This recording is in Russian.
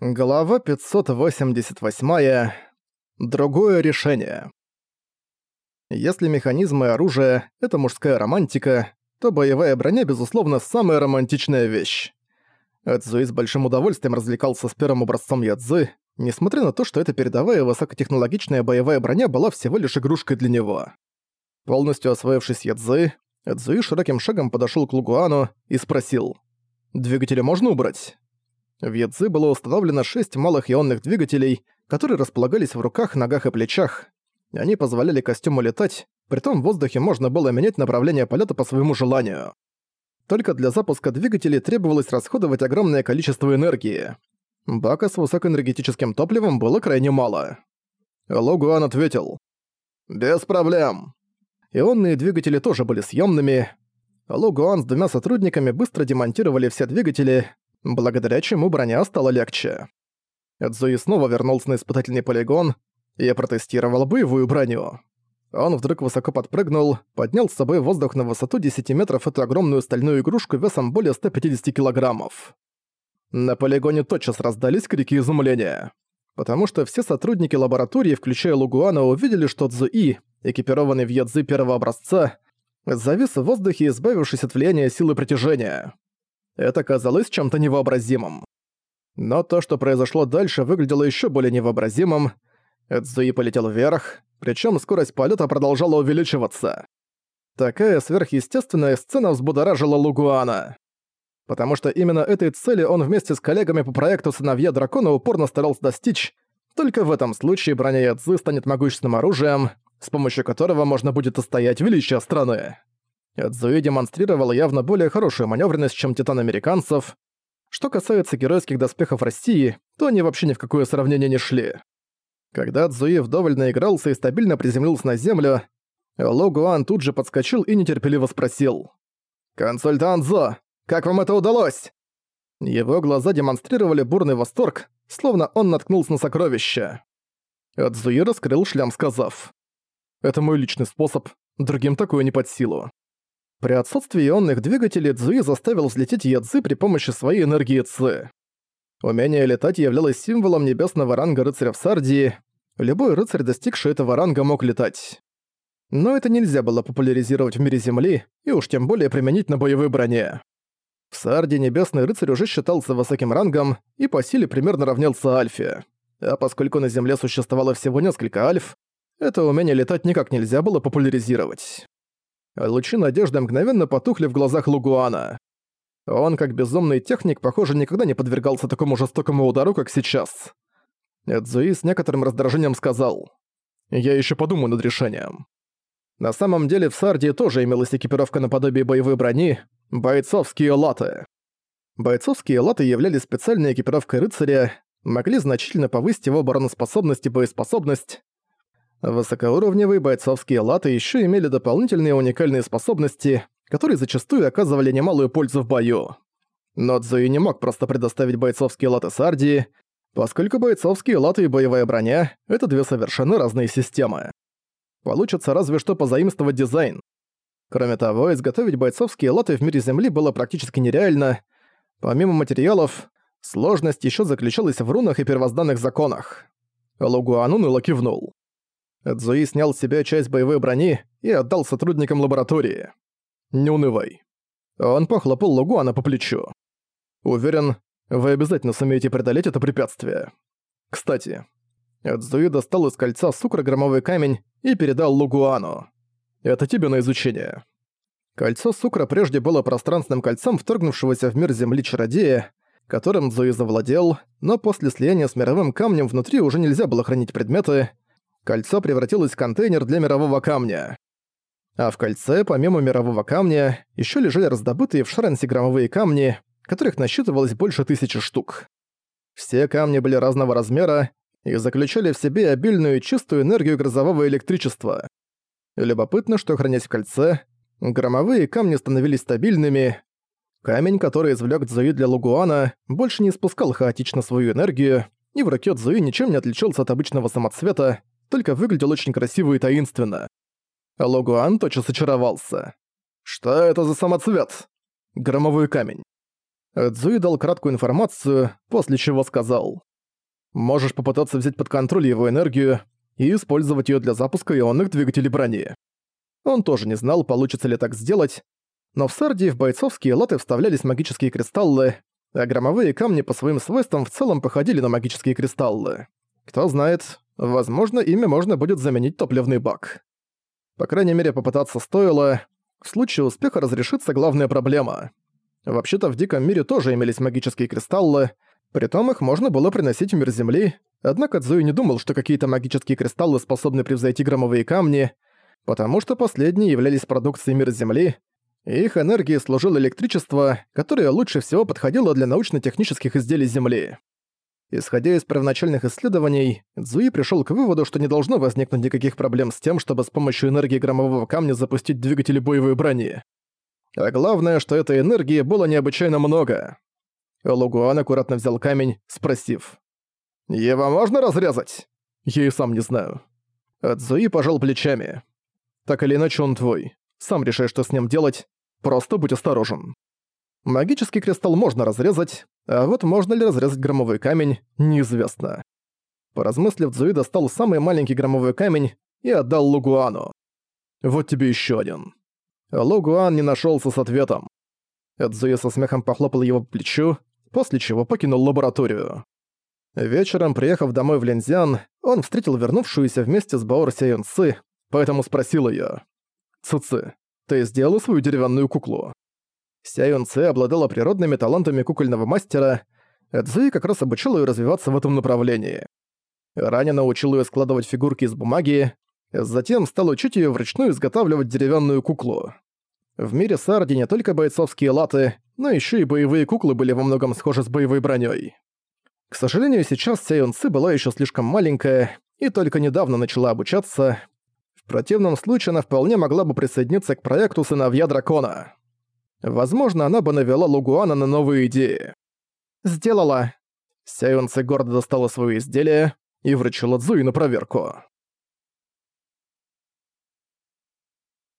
Глава 588. Другое решение. Если механизмы и оружие — это мужская романтика, то боевая броня, безусловно, самая романтичная вещь. Эдзуи с большим удовольствием развлекался с первым образцом Ядзы, несмотря на то, что эта передовая высокотехнологичная боевая броня была всего лишь игрушкой для него. Полностью освоившись Ядзы, Эдзуи широким шагом подошёл к Лугуану и спросил, «Двигатели можно убрать?» В Ядзы было установлено шесть малых ионных двигателей, которые располагались в руках, ногах и плечах. Они позволяли костюму летать, притом в воздухе можно было менять направление полета по своему желанию. Только для запуска двигателей требовалось расходовать огромное количество энергии. Бака с высокоэнергетическим топливом было крайне мало. Логуан ответил. «Без проблем». Ионные двигатели тоже были съемными. Логуан с двумя сотрудниками быстро демонтировали все двигатели, благодаря чему броня стала легче. Эдзуи снова вернулся на испытательный полигон и протестировал боевую броню. Он вдруг высоко подпрыгнул, поднял с собой воздух на высоту 10 метров эту огромную стальную игрушку весом более 150 килограммов. На полигоне тотчас раздались крики изумления. Потому что все сотрудники лаборатории, включая Лугуана, увидели, что Цзуи, экипированный в Ядзы первого образца, завис в воздухе, избавившись от влияния силы притяжения. Это казалось чем-то невообразимым. Но то, что произошло дальше, выглядело еще более невообразимым. Эдзуи полетел вверх, причем скорость полета продолжала увеличиваться. Такая сверхъестественная сцена взбудоражила Лугуана. Потому что именно этой цели он вместе с коллегами по проекту «Сыновья дракона» упорно старался достичь, только в этом случае броня Ядзы станет могущественным оружием, с помощью которого можно будет устоять величие страны. Цзуи демонстрировал явно более хорошую маневренность, чем титан американцев. Что касается геройских доспехов России, то они вообще ни в какое сравнение не шли. Когда Цзуи вдоволь наигрался и стабильно приземлился на землю, Ло Гуан тут же подскочил и нетерпеливо спросил. «Консультант Зо, как вам это удалось?» Его глаза демонстрировали бурный восторг, словно он наткнулся на сокровище. Цзуи раскрыл шлям, сказав. «Это мой личный способ, другим такое не под силу. При отсутствии ионных двигателей Цзуи заставил взлететь Ядзы при помощи своей энергии Ци. Умение летать являлось символом небесного ранга рыцаря в Сардии. Любой рыцарь, достигший этого ранга, мог летать. Но это нельзя было популяризировать в мире Земли, и уж тем более применить на боевой броне. В Сардии небесный рыцарь уже считался высоким рангом и по силе примерно равнялся Альфе. А поскольку на Земле существовало всего несколько Альф, это умение летать никак нельзя было популяризировать. Лучи надежды мгновенно потухли в глазах Лугуана. Он, как безумный техник, похоже, никогда не подвергался такому жестокому удару, как сейчас. Эдзуи с некоторым раздражением сказал. «Я еще подумаю над решением». На самом деле в Сардии тоже имелась экипировка наподобие боевой брони – бойцовские латы. Бойцовские латы являлись специальной экипировкой рыцаря, могли значительно повысить его обороноспособность и боеспособность, Высокоуровневые бойцовские латы еще имели дополнительные уникальные способности, которые зачастую оказывали немалую пользу в бою. Но Цзуи не мог просто предоставить бойцовские латы Сардии, поскольку бойцовские латы и боевая броня — это две совершенно разные системы. Получится разве что позаимствовать дизайн. Кроме того, изготовить бойцовские латы в мире Земли было практически нереально. Помимо материалов, сложность еще заключалась в рунах и первозданных законах. Лугуан уныло кивнул. Цзуи снял с себя часть боевой брони и отдал сотрудникам лаборатории. «Не унывай». Он похлопал Лугуана по плечу. «Уверен, вы обязательно сумеете преодолеть это препятствие. Кстати». Цзуи достал из кольца сукра-громовой камень и передал Лугуану. «Это тебе на изучение». Кольцо сукра прежде было пространственным кольцом вторгнувшегося в мир Земли чародея, которым Цзуи завладел, но после слияния с мировым камнем внутри уже нельзя было хранить предметы, кольцо превратилось в контейнер для мирового камня. А в кольце, помимо мирового камня, еще лежали раздобытые в Шаренсе громовые камни, которых насчитывалось больше тысячи штук. Все камни были разного размера и заключали в себе обильную и чистую энергию грозового электричества. Любопытно, что, хранясь в кольце, громовые камни становились стабильными. Камень, который извлек Цзуи для Лугуана, больше не испускал хаотично свою энергию, и в руке Цзуи ничем не отличался от обычного самоцвета, только выглядел очень красиво и таинственно. Логуан тотчас очаровался. «Что это за самоцвет?» «Громовой камень». Цзуи дал краткую информацию, после чего сказал. Можешь попытаться взять под контроль его энергию и использовать ее для запуска ионных двигателей брони. Он тоже не знал, получится ли так сделать, но в Сардии в бойцовские латы вставлялись магические кристаллы, а громовые камни по своим свойствам в целом походили на магические кристаллы. Кто знает, возможно, ими можно будет заменить топливный бак. По крайней мере, попытаться стоило. В случае успеха разрешится главная проблема. Вообще-то в Диком мире тоже имелись магические кристаллы, притом их можно было приносить в мир Земли, однако Цзуи не думал, что какие-то магические кристаллы способны превзойти громовые камни, потому что последние являлись продукцией мира Земли, и их энергией служило электричество, которое лучше всего подходило для научно-технических изделий Земли. Исходя из первоначальных исследований, Цзуи пришел к выводу, что не должно возникнуть никаких проблем с тем, чтобы с помощью энергии громового камня запустить двигатели боевой брони. А главное, что этой энергии было необычайно много. Лугуан аккуратно взял камень, спросив. «Его можно разрезать?» «Я и сам не знаю». Цзуи пожал плечами. «Так или иначе он твой. Сам решай, что с ним делать. Просто будь осторожен. Магический кристалл можно разрезать, а вот можно ли разрезать громовой камень, неизвестно. Поразмыслив, Цзуи достал самый маленький громовой камень и отдал Лугуану. «Вот тебе еще один». Лугуан не нашелся с ответом. Цзуи со смехом похлопал его по плечу, после чего покинул лабораторию. Вечером, приехав домой в Линзян, он встретил вернувшуюся вместе с Баор Сяюнцы, поэтому спросил её. «Цуцы, ты сделала свою деревянную куклу?» Сяюн Цэ обладала природными талантами кукольного мастера, Цзуи как раз обучил ее развиваться в этом направлении. Ранее научил ее складывать фигурки из бумаги, затем стал учить ее вручную изготавливать деревянную куклу. В мире Сарди не только бойцовские латы, но еще и боевые куклы были во многом схожи с боевой броней. К сожалению, сейчас Сяюн Ци была еще слишком маленькая и только недавно начала обучаться, в противном случае она вполне могла бы присоединиться к проекту «Сыновья дракона». Возможно, она бы навела Лугуана на новые идеи. «Сделала!» Сяюнце гордо достала свое изделие и вручила Цзуи на проверку.